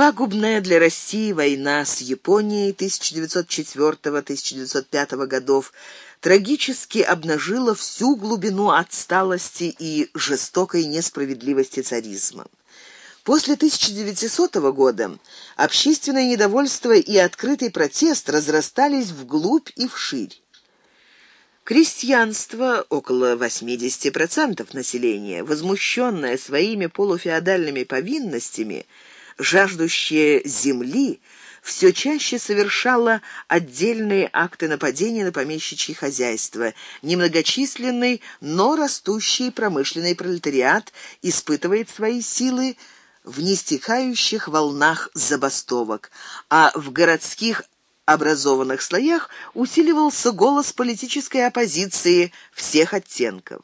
Пагубная для России война с Японией 1904-1905 годов трагически обнажила всю глубину отсталости и жестокой несправедливости царизма. После 1900 года общественное недовольство и открытый протест разрастались вглубь и вширь. Крестьянство, около 80% населения, возмущенное своими полуфеодальными повинностями, жаждущее земли, все чаще совершала отдельные акты нападения на помещичьи хозяйства. Немногочисленный, но растущий промышленный пролетариат испытывает свои силы в нестихающих волнах забастовок, а в городских образованных слоях усиливался голос политической оппозиции всех оттенков.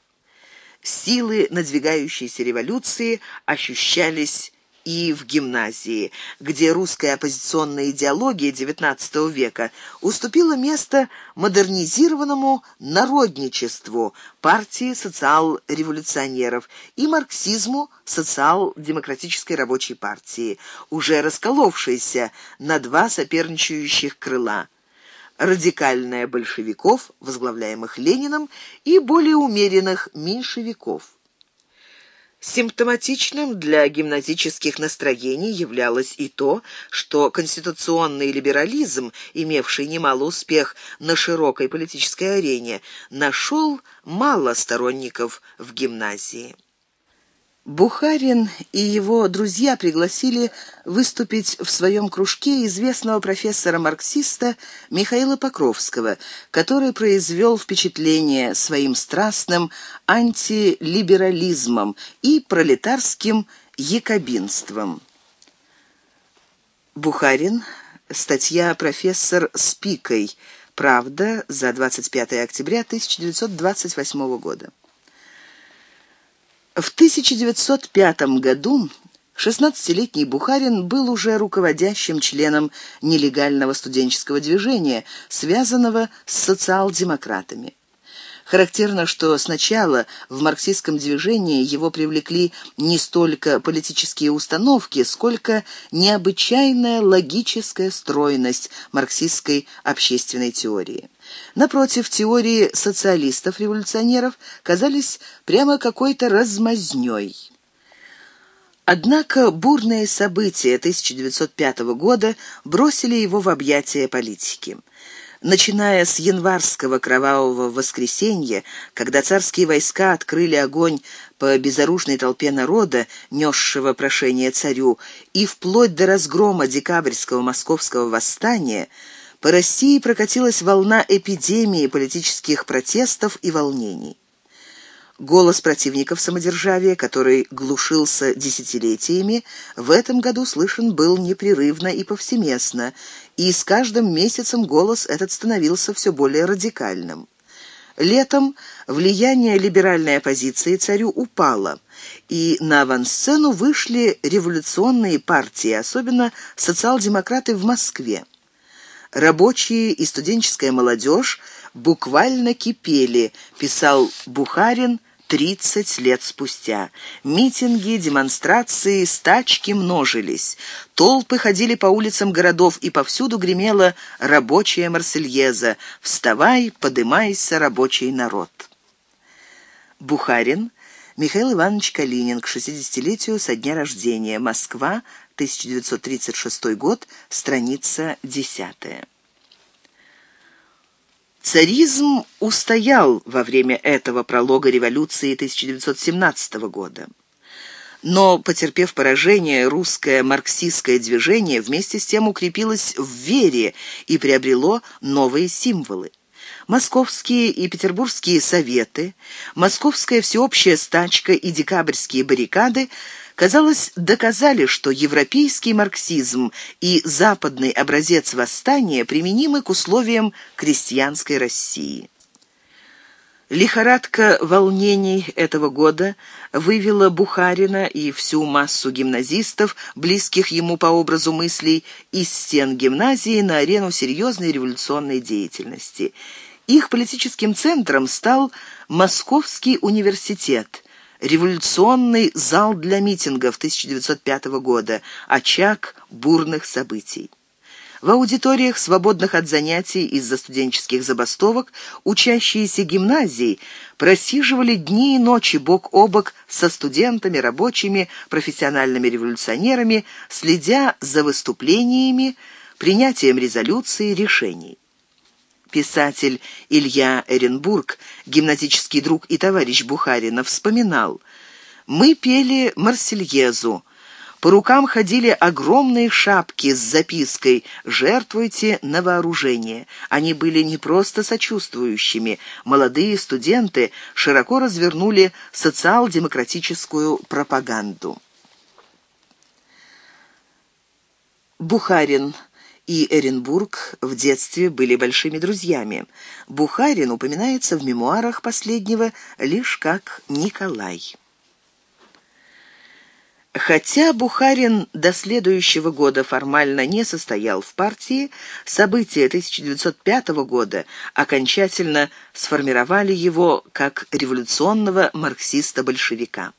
Силы надвигающейся революции ощущались и в гимназии, где русская оппозиционная идеология XIX века уступила место модернизированному народничеству партии социал-революционеров и марксизму социал-демократической рабочей партии, уже расколовшейся на два соперничающих крыла радикальная большевиков, возглавляемых Лениным, и более умеренных меньшевиков. Симптоматичным для гимназических настроений являлось и то, что конституционный либерализм, имевший немало успех на широкой политической арене, нашел мало сторонников в гимназии. Бухарин и его друзья пригласили выступить в своем кружке известного профессора-марксиста Михаила Покровского, который произвел впечатление своим страстным антилиберализмом и пролетарским якобинством. Бухарин. Статья «Профессор Спикой. Правда» за 25 октября 1928 года. В 1905 году 16-летний Бухарин был уже руководящим членом нелегального студенческого движения, связанного с социал-демократами. Характерно, что сначала в марксистском движении его привлекли не столько политические установки, сколько необычайная логическая стройность марксистской общественной теории. Напротив, теории социалистов-революционеров казались прямо какой-то размазнёй. Однако бурные события 1905 года бросили его в объятия политики. Начиная с январского кровавого воскресенья, когда царские войска открыли огонь по безоружной толпе народа, несшего прошение царю, и вплоть до разгрома декабрьского московского восстания, по России прокатилась волна эпидемии политических протестов и волнений. Голос противников самодержавия, который глушился десятилетиями, в этом году слышен был непрерывно и повсеместно, и с каждым месяцем голос этот становился все более радикальным. Летом влияние либеральной оппозиции царю упало, и на авансцену вышли революционные партии, особенно социал-демократы в Москве. Рабочие и студенческая молодежь буквально кипели, писал Бухарин 30 лет спустя. Митинги, демонстрации, стачки множились. Толпы ходили по улицам городов, и повсюду гремела рабочая Марсельеза «Вставай, подымайся, рабочий народ». Бухарин Михаил Иванович Калинин к 60-летию со дня рождения. Москва, 1936 год, страница 10. Царизм устоял во время этого пролога революции 1917 года. Но, потерпев поражение, русское марксистское движение вместе с тем укрепилось в вере и приобрело новые символы. Московские и петербургские советы, московская всеобщая стачка и декабрьские баррикады – казалось, доказали, что европейский марксизм и западный образец восстания применимы к условиям крестьянской России. Лихорадка волнений этого года вывела Бухарина и всю массу гимназистов, близких ему по образу мыслей, из стен гимназии на арену серьезной революционной деятельности. Их политическим центром стал Московский университет – Революционный зал для митингов 1905 года. Очаг бурных событий. В аудиториях, свободных от занятий из-за студенческих забастовок, учащиеся гимназий просиживали дни и ночи бок о бок со студентами, рабочими, профессиональными революционерами, следя за выступлениями, принятием резолюций, решений. Писатель Илья Эренбург, гимназический друг и товарищ Бухарина, вспоминал «Мы пели «Марсельезу», по рукам ходили огромные шапки с запиской «Жертвуйте на вооружение». Они были не просто сочувствующими. Молодые студенты широко развернули социал-демократическую пропаганду. Бухарин и Эренбург в детстве были большими друзьями. Бухарин упоминается в мемуарах последнего лишь как Николай. Хотя Бухарин до следующего года формально не состоял в партии, события 1905 года окончательно сформировали его как революционного марксиста-большевика.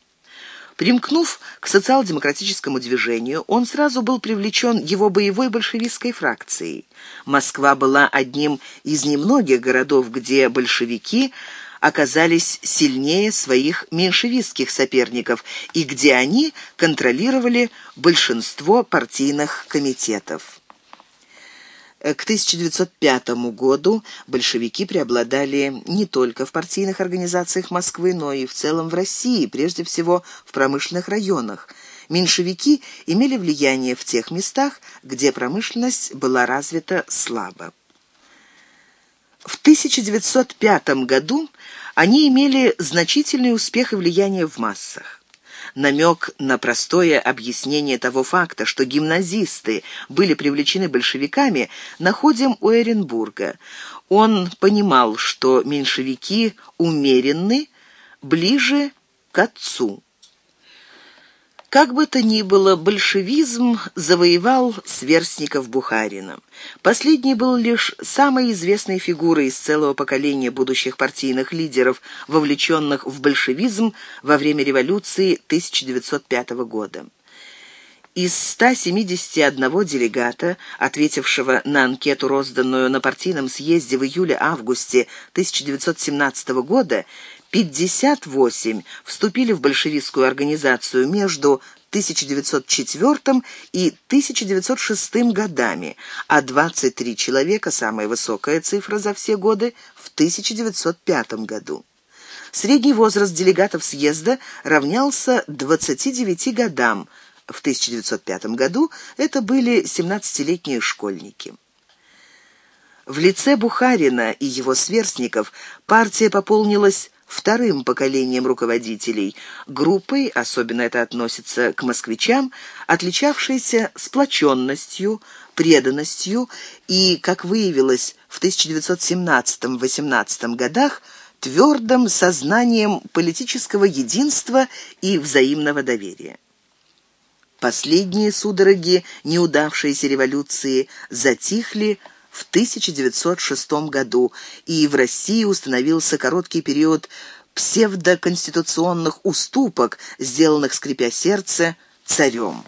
Примкнув к социал-демократическому движению, он сразу был привлечен его боевой большевистской фракцией. Москва была одним из немногих городов, где большевики – оказались сильнее своих меньшевистских соперников и где они контролировали большинство партийных комитетов. К 1905 году большевики преобладали не только в партийных организациях Москвы, но и в целом в России, прежде всего в промышленных районах. Меньшевики имели влияние в тех местах, где промышленность была развита слабо. В 1905 году они имели значительный успех и влияние в массах. Намек на простое объяснение того факта, что гимназисты были привлечены большевиками, находим у Эренбурга. Он понимал, что меньшевики умеренны, ближе к отцу. Как бы то ни было, большевизм завоевал сверстников Бухарина. Последний был лишь самой известной фигурой из целого поколения будущих партийных лидеров, вовлеченных в большевизм во время революции 1905 года. Из 171 делегата, ответившего на анкету, розданную на партийном съезде в июле-августе 1917 года, 58 вступили в большевистскую организацию между 1904 и 1906 годами, а 23 человека, самая высокая цифра за все годы, в 1905 году. Средний возраст делегатов съезда равнялся 29 годам. В 1905 году это были 17-летние школьники. В лице Бухарина и его сверстников партия пополнилась вторым поколением руководителей, группой, особенно это относится к москвичам, отличавшейся сплоченностью, преданностью и, как выявилось в 1917-18 годах, твердым сознанием политического единства и взаимного доверия. Последние судороги неудавшейся революции затихли в 1906 году, и в России установился короткий период псевдоконституционных уступок, сделанных, скрипя сердце, царем.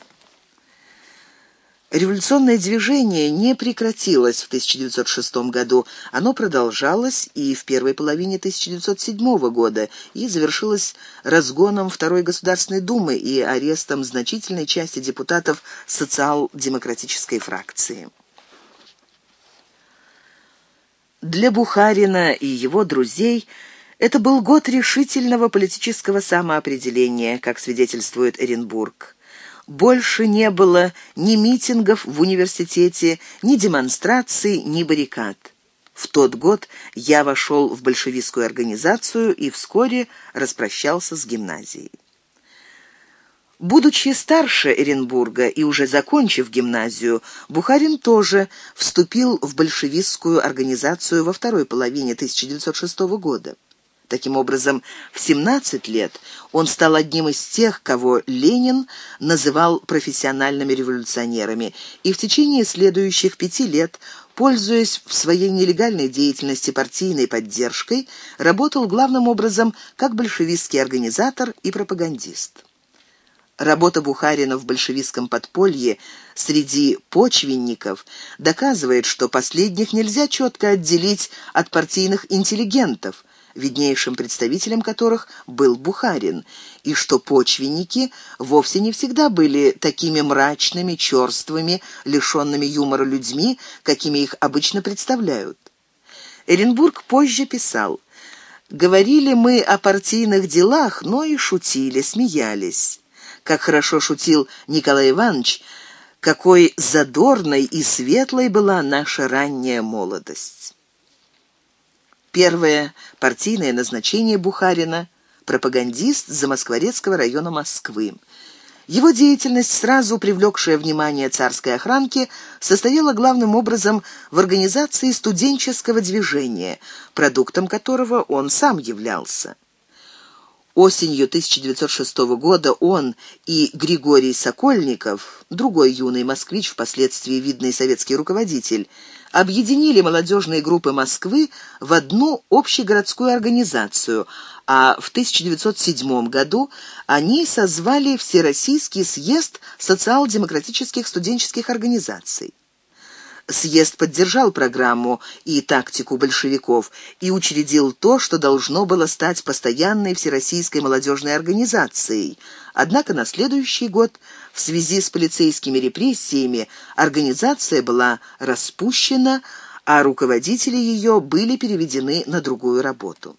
Революционное движение не прекратилось в 1906 году. Оно продолжалось и в первой половине 1907 года и завершилось разгоном Второй Государственной Думы и арестом значительной части депутатов социал-демократической фракции. Для Бухарина и его друзей это был год решительного политического самоопределения, как свидетельствует Эренбург. Больше не было ни митингов в университете, ни демонстраций, ни баррикад. В тот год я вошел в большевистскую организацию и вскоре распрощался с гимназией. Будучи старше Эренбурга и уже закончив гимназию, Бухарин тоже вступил в большевистскую организацию во второй половине 1906 года. Таким образом, в 17 лет он стал одним из тех, кого Ленин называл профессиональными революционерами, и в течение следующих пяти лет пользуясь в своей нелегальной деятельности партийной поддержкой, работал главным образом как большевистский организатор и пропагандист. Работа Бухарина в большевистском подполье среди почвенников доказывает, что последних нельзя четко отделить от партийных интеллигентов, виднейшим представителем которых был Бухарин, и что почвенники вовсе не всегда были такими мрачными, черствыми, лишенными юмора людьми, какими их обычно представляют. Эренбург позже писал «Говорили мы о партийных делах, но и шутили, смеялись. Как хорошо шутил Николай Иванович, какой задорной и светлой была наша ранняя молодость». Первое партийное назначение Бухарина – пропагандист Замоскворецкого района Москвы. Его деятельность, сразу привлекшая внимание царской охранки, состояла главным образом в организации студенческого движения, продуктом которого он сам являлся. Осенью 1906 года он и Григорий Сокольников, другой юный москвич, впоследствии видный советский руководитель, объединили молодежные группы Москвы в одну общегородскую организацию, а в 1907 году они созвали Всероссийский съезд социал-демократических студенческих организаций. Съезд поддержал программу и тактику большевиков и учредил то, что должно было стать постоянной всероссийской молодежной организацией. Однако на следующий год в связи с полицейскими репрессиями организация была распущена, а руководители ее были переведены на другую работу.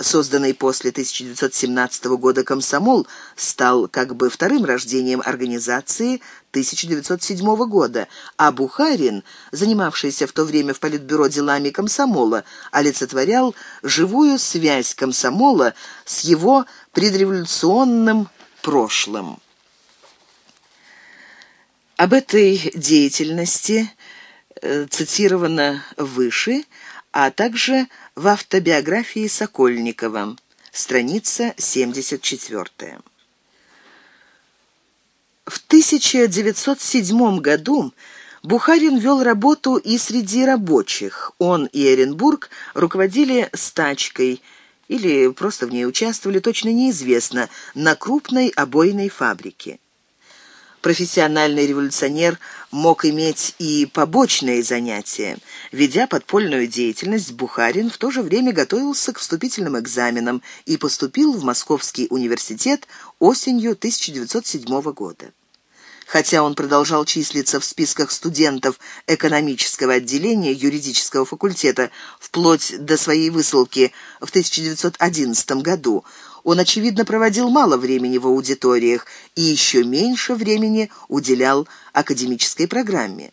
Созданный после 1917 года комсомол стал как бы вторым рождением организации 1907 года, а Бухарин, занимавшийся в то время в Политбюро делами комсомола, олицетворял живую связь комсомола с его предреволюционным прошлым. Об этой деятельности э, цитировано выше, а также в автобиографии Сокольникова, страница 74. В 1907 году Бухарин вел работу и среди рабочих. Он и Оренбург руководили стачкой или просто в ней участвовали, точно неизвестно, на крупной обойной фабрике профессиональный революционер мог иметь и побочные занятия. Ведя подпольную деятельность, Бухарин в то же время готовился к вступительным экзаменам и поступил в Московский университет осенью 1907 года. Хотя он продолжал числиться в списках студентов экономического отделения юридического факультета вплоть до своей высылки в 1911 году, он, очевидно, проводил мало времени в аудиториях и еще меньше времени уделял академической программе.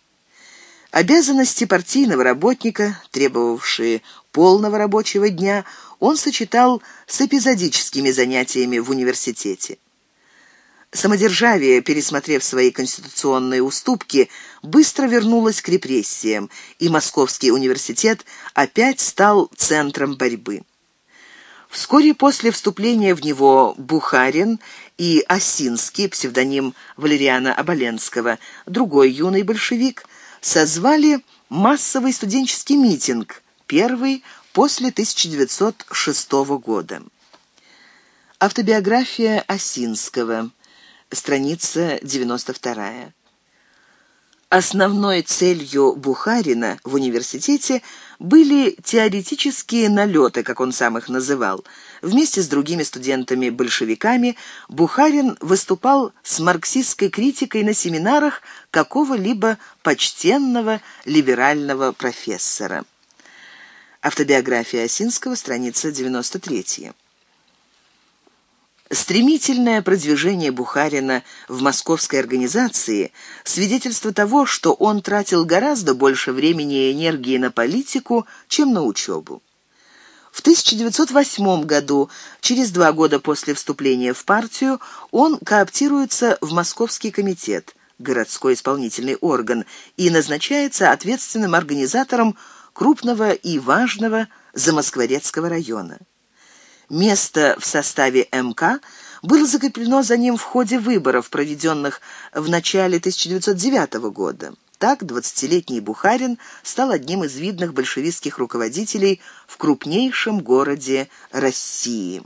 Обязанности партийного работника, требовавшие полного рабочего дня, он сочетал с эпизодическими занятиями в университете. Самодержавие, пересмотрев свои конституционные уступки, быстро вернулось к репрессиям, и Московский университет опять стал центром борьбы. Вскоре после вступления в него Бухарин и Осинский, псевдоним Валериана Оболенского, другой юный большевик, созвали массовый студенческий митинг, первый после 1906 года. Автобиография Осинского, страница 92. Основной целью Бухарина в университете были теоретические налеты, как он сам их называл. Вместе с другими студентами-большевиками Бухарин выступал с марксистской критикой на семинарах какого-либо почтенного либерального профессора. Автобиография Осинского, страница 93. Стремительное продвижение Бухарина в московской организации – свидетельство того, что он тратил гораздо больше времени и энергии на политику, чем на учебу. В 1908 году, через два года после вступления в партию, он кооптируется в Московский комитет, городской исполнительный орган, и назначается ответственным организатором крупного и важного Замоскворецкого района. Место в составе МК было закреплено за ним в ходе выборов, проведенных в начале 1909 года. Так двадцатилетний Бухарин стал одним из видных большевистских руководителей в крупнейшем городе России.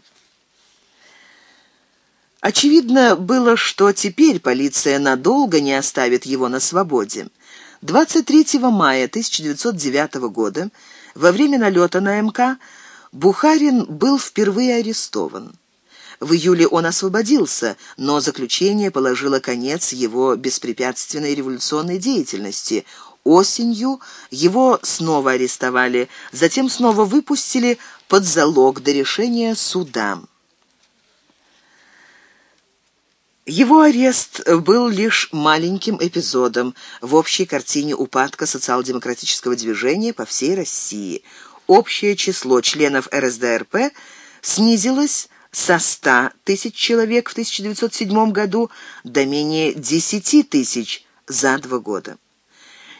Очевидно было, что теперь полиция надолго не оставит его на свободе. 23 мая 1909 года, во время налета на МК, Бухарин был впервые арестован. В июле он освободился, но заключение положило конец его беспрепятственной революционной деятельности. Осенью его снова арестовали, затем снова выпустили под залог до решения суда. Его арест был лишь маленьким эпизодом в общей картине упадка социал-демократического движения по всей России. Общее число членов РСДРП снизилось со 100 тысяч человек в 1907 году до менее 10 тысяч за два года.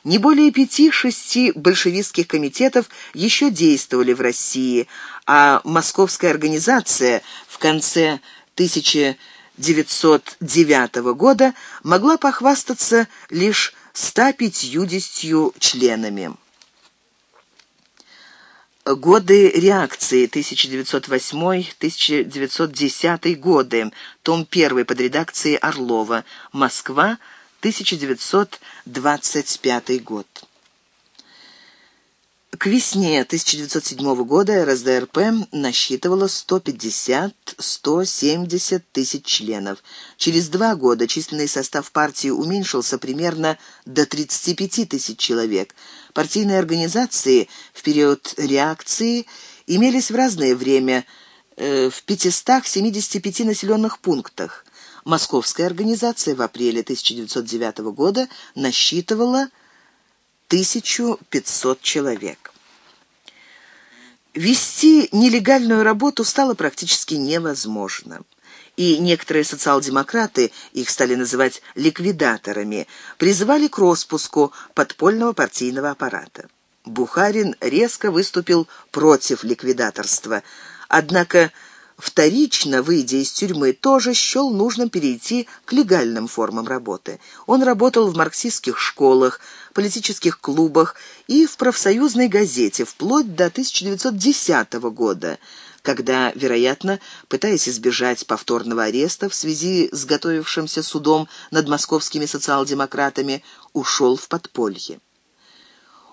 Не более пяти-шести большевистских комитетов еще действовали в России, а московская организация в конце 1909 года могла похвастаться лишь 150 членами. Годы реакции 1908-1910 годы. Том 1 под редакцией Орлова. Москва, 1925 год. К весне 1907 года РСДРП насчитывала 150-170 тысяч членов. Через два года численный состав партии уменьшился примерно до 35 тысяч человек. Партийные организации в период реакции имелись в разное время э, в 575 населенных пунктах. Московская организация в апреле 1909 года насчитывала 1500 человек. Вести нелегальную работу стало практически невозможно. И некоторые социал-демократы, их стали называть ликвидаторами, призывали к распуску подпольного партийного аппарата. Бухарин резко выступил против ликвидаторства, однако вторично, выйдя из тюрьмы, тоже счел нужным перейти к легальным формам работы. Он работал в марксистских школах, политических клубах и в профсоюзной газете вплоть до 1910 года, когда, вероятно, пытаясь избежать повторного ареста в связи с готовившимся судом над московскими социал-демократами, ушел в подполье.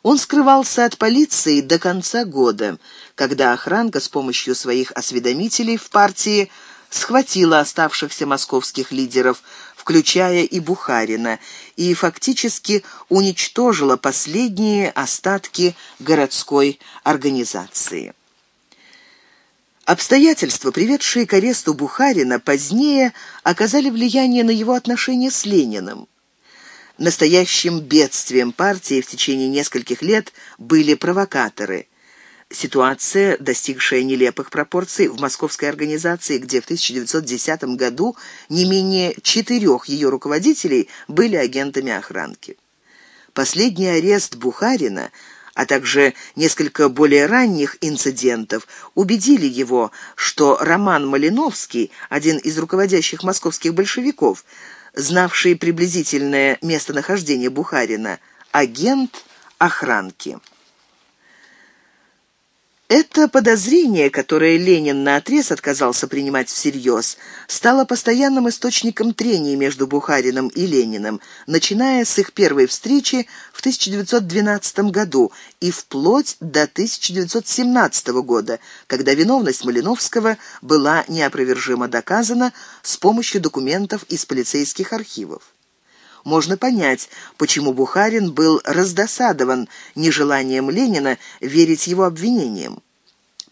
Он скрывался от полиции до конца года, когда охранка с помощью своих осведомителей в партии схватила оставшихся московских лидеров, включая и Бухарина, и фактически уничтожила последние остатки городской организации. Обстоятельства, приведшие к аресту Бухарина, позднее оказали влияние на его отношения с Лениным. Настоящим бедствием партии в течение нескольких лет были провокаторы. Ситуация, достигшая нелепых пропорций в московской организации, где в 1910 году не менее четырех ее руководителей были агентами охранки. Последний арест Бухарина а также несколько более ранних инцидентов убедили его, что Роман Малиновский, один из руководящих московских большевиков, знавший приблизительное местонахождение Бухарина, агент охранки. Это подозрение, которое Ленин наотрез отказался принимать всерьез, стало постоянным источником трений между Бухариным и Лениным, начиная с их первой встречи в 1912 году и вплоть до 1917 года, когда виновность Малиновского была неопровержимо доказана с помощью документов из полицейских архивов. Можно понять, почему Бухарин был раздосадован нежеланием Ленина верить его обвинениям.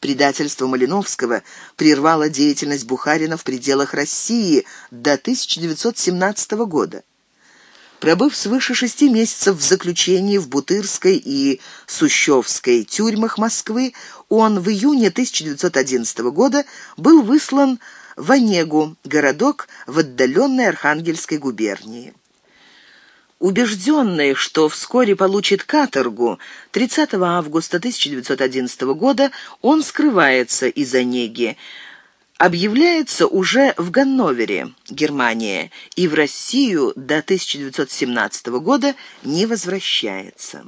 Предательство Малиновского прервало деятельность Бухарина в пределах России до 1917 года. Пробыв свыше шести месяцев в заключении в Бутырской и Сущевской тюрьмах Москвы, он в июне 1911 года был выслан в Онегу, городок в отдаленной Архангельской губернии. Убежденный, что вскоре получит каторгу, 30 августа 1911 года он скрывается из Онеги, объявляется уже в Ганновере, Германия, и в Россию до 1917 года не возвращается.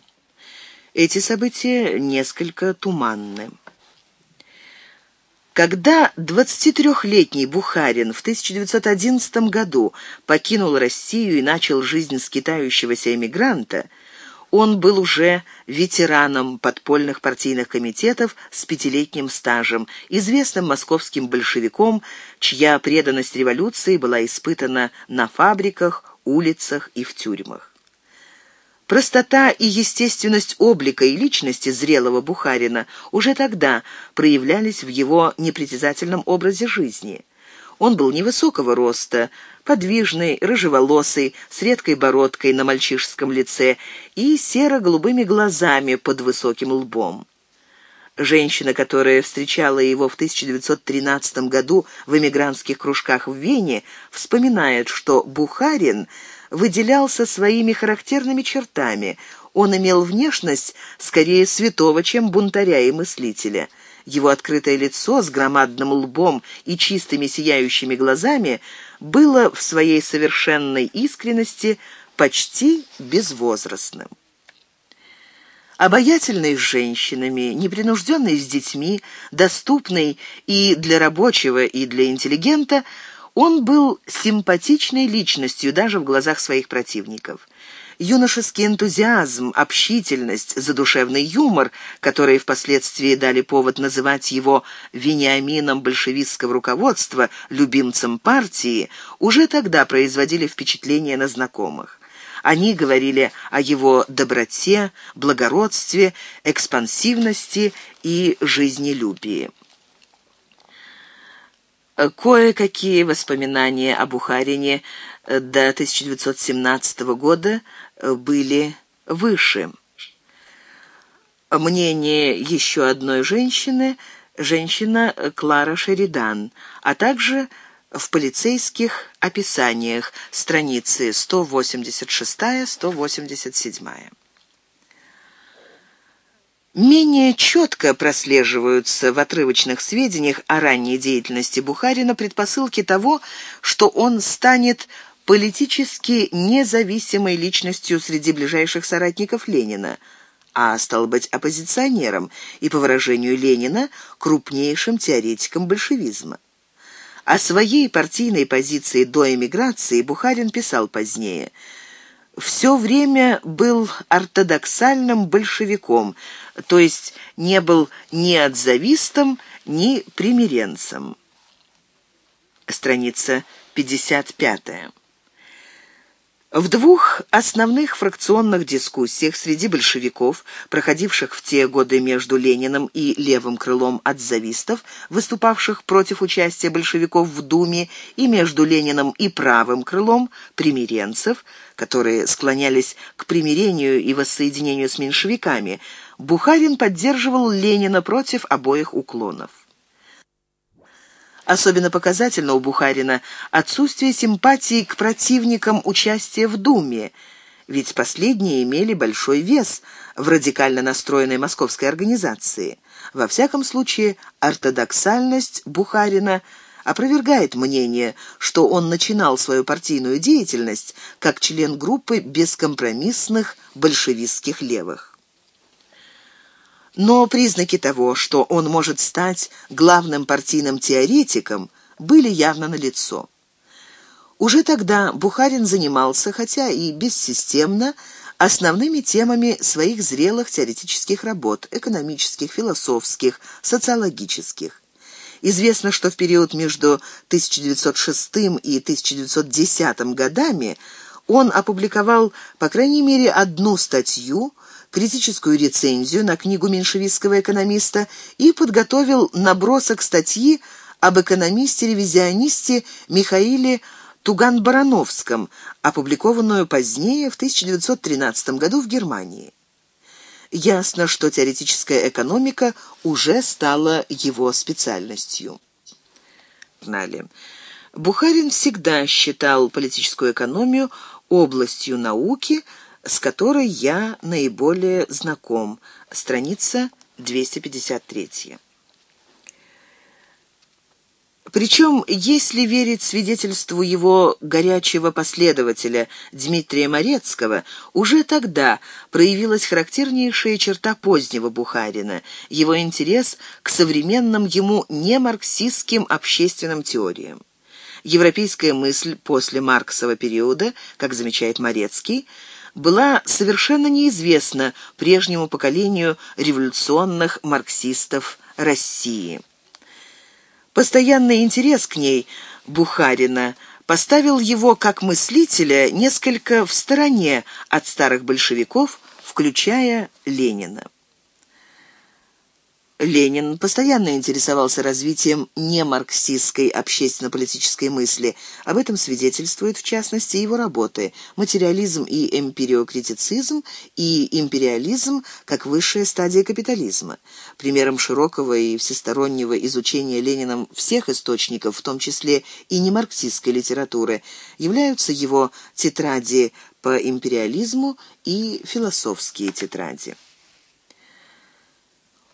Эти события несколько туманны. Когда 23-летний Бухарин в 1911 году покинул Россию и начал жизнь скитающегося эмигранта, он был уже ветераном подпольных партийных комитетов с пятилетним стажем, известным московским большевиком, чья преданность революции была испытана на фабриках, улицах и в тюрьмах. Простота и естественность облика и личности зрелого Бухарина уже тогда проявлялись в его непритязательном образе жизни. Он был невысокого роста, подвижный, рыжеволосый, с редкой бородкой на мальчишеском лице и серо-голубыми глазами под высоким лбом. Женщина, которая встречала его в 1913 году в эмигрантских кружках в Вене, вспоминает, что Бухарин выделялся своими характерными чертами. Он имел внешность скорее святого, чем бунтаря и мыслителя. Его открытое лицо с громадным лбом и чистыми сияющими глазами было в своей совершенной искренности почти безвозрастным. Обаятельный с женщинами, непринужденный с детьми, доступный и для рабочего, и для интеллигента, он был симпатичной личностью даже в глазах своих противников. Юношеский энтузиазм, общительность, задушевный юмор, которые впоследствии дали повод называть его Вениамином большевистского руководства, любимцем партии, уже тогда производили впечатление на знакомых. Они говорили о его доброте, благородстве, экспансивности и жизнелюбии. Кое-какие воспоминания о Бухарине до 1917 года были выше. Мнение еще одной женщины, женщина Клара Шеридан, а также в полицейских описаниях страницы 186-187. Менее четко прослеживаются в отрывочных сведениях о ранней деятельности Бухарина предпосылки того, что он станет политически независимой личностью среди ближайших соратников Ленина, а стал быть оппозиционером и, по выражению Ленина, крупнейшим теоретиком большевизма. О своей партийной позиции до эмиграции Бухарин писал позднее все время был ортодоксальным большевиком, то есть не был ни отзавистом, ни примиренцем. Страница 55. В двух основных фракционных дискуссиях среди большевиков, проходивших в те годы между Лениным и левым крылом отзавистов, выступавших против участия большевиков в Думе, и между Лениным и правым крылом примиренцев, которые склонялись к примирению и воссоединению с меньшевиками, Бухарин поддерживал Ленина против обоих уклонов. Особенно показательно у Бухарина отсутствие симпатии к противникам участия в Думе, ведь последние имели большой вес в радикально настроенной московской организации. Во всяком случае, ортодоксальность Бухарина опровергает мнение, что он начинал свою партийную деятельность как член группы бескомпромиссных большевистских левых. Но признаки того, что он может стать главным партийным теоретиком, были явно налицо. Уже тогда Бухарин занимался, хотя и бессистемно, основными темами своих зрелых теоретических работ – экономических, философских, социологических. Известно, что в период между 1906 и 1910 годами он опубликовал, по крайней мере, одну статью – критическую рецензию на книгу меньшевистского экономиста и подготовил набросок статьи об экономисте-ревизионисте Михаиле Туган-Барановском, опубликованную позднее, в 1913 году в Германии. Ясно, что теоретическая экономика уже стала его специальностью. Бухарин всегда считал политическую экономию областью науки, с которой я наиболее знаком. Страница 253. Причем, если верить свидетельству его горячего последователя Дмитрия Морецкого, уже тогда проявилась характернейшая черта позднего Бухарина – его интерес к современным ему немарксистским общественным теориям. Европейская мысль после Марксова периода, как замечает Морецкий, была совершенно неизвестна прежнему поколению революционных марксистов России. Постоянный интерес к ней Бухарина поставил его как мыслителя несколько в стороне от старых большевиков, включая Ленина. Ленин постоянно интересовался развитием немарксистской общественно-политической мысли. Об этом свидетельствует, в частности, его работы «Материализм и эмпириокритицизм» и «Империализм как высшая стадия капитализма». Примером широкого и всестороннего изучения Лениным всех источников, в том числе и немарксистской литературы, являются его тетради по империализму и философские тетради.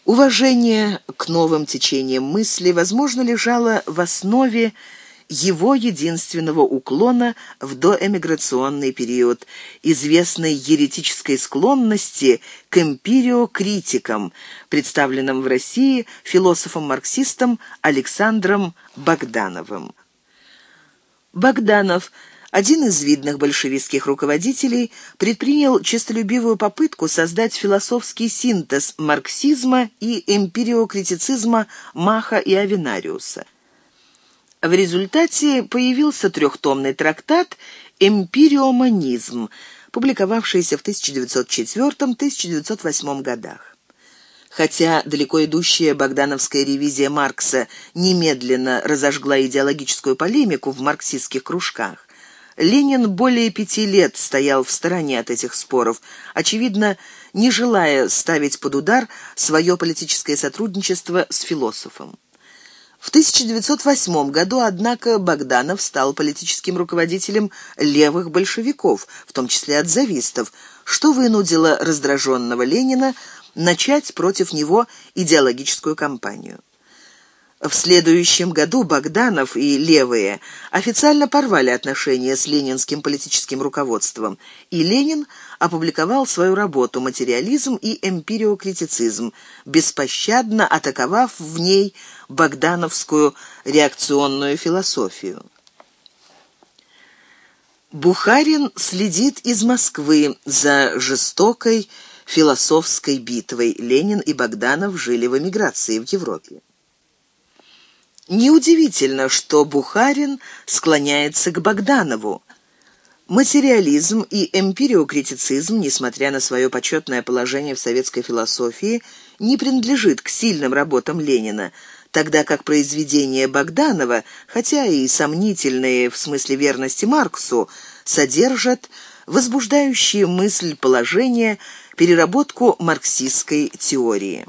Уважение к новым течениям мысли, возможно, лежало в основе его единственного уклона в доэмиграционный период, известной еретической склонности к эмпириокритикам, представленным в России философом-марксистом Александром Богдановым. Богданов – один из видных большевистских руководителей предпринял честолюбивую попытку создать философский синтез марксизма и эмпириокритицизма Маха и Авенариуса. В результате появился трехтомный трактат «Эмпириоманизм», публиковавшийся в 1904-1908 годах. Хотя далеко идущая богдановская ревизия Маркса немедленно разожгла идеологическую полемику в марксистских кружках, Ленин более пяти лет стоял в стороне от этих споров, очевидно, не желая ставить под удар свое политическое сотрудничество с философом. В 1908 году, однако, Богданов стал политическим руководителем левых большевиков, в том числе отзавистов, что вынудило раздраженного Ленина начать против него идеологическую кампанию. В следующем году Богданов и левые официально порвали отношения с ленинским политическим руководством, и Ленин опубликовал свою работу «Материализм и эмпириокритицизм», беспощадно атаковав в ней богдановскую реакционную философию. Бухарин следит из Москвы за жестокой философской битвой. Ленин и Богданов жили в эмиграции в Европе. Неудивительно, что Бухарин склоняется к Богданову. Материализм и эмпириокритицизм, несмотря на свое почетное положение в советской философии, не принадлежит к сильным работам Ленина, тогда как произведения Богданова, хотя и сомнительные в смысле верности Марксу, содержат возбуждающие мысль положения переработку марксистской теории.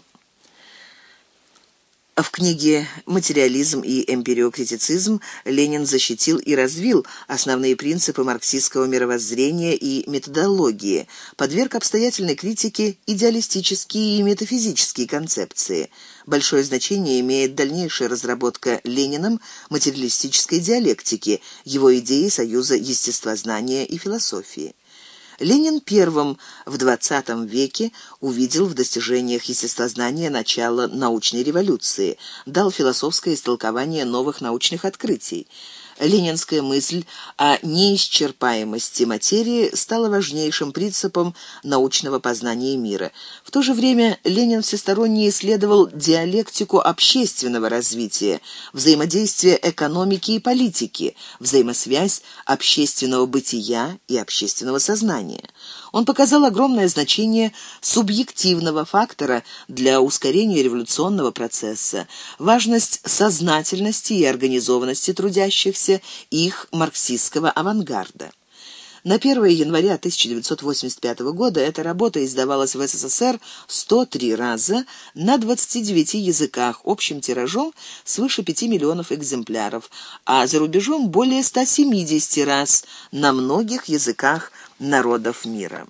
В книге «Материализм и эмпириокритицизм» Ленин защитил и развил основные принципы марксистского мировоззрения и методологии, подверг обстоятельной критике идеалистические и метафизические концепции. Большое значение имеет дальнейшая разработка Лениным материалистической диалектики, его идеи союза естествознания и философии. Ленин первым в XX веке увидел в достижениях естествознания начало научной революции, дал философское истолкование новых научных открытий ленинская мысль о неисчерпаемости материи стала важнейшим принципом научного познания мира. В то же время Ленин всесторонне исследовал диалектику общественного развития, взаимодействие экономики и политики, взаимосвязь общественного бытия и общественного сознания. Он показал огромное значение субъективного фактора для ускорения революционного процесса, важность сознательности и организованности трудящихся, их марксистского авангарда. На 1 января 1985 года эта работа издавалась в СССР 103 раза на 29 языках общим тиражом свыше 5 миллионов экземпляров, а за рубежом более 170 раз на многих языках народов мира.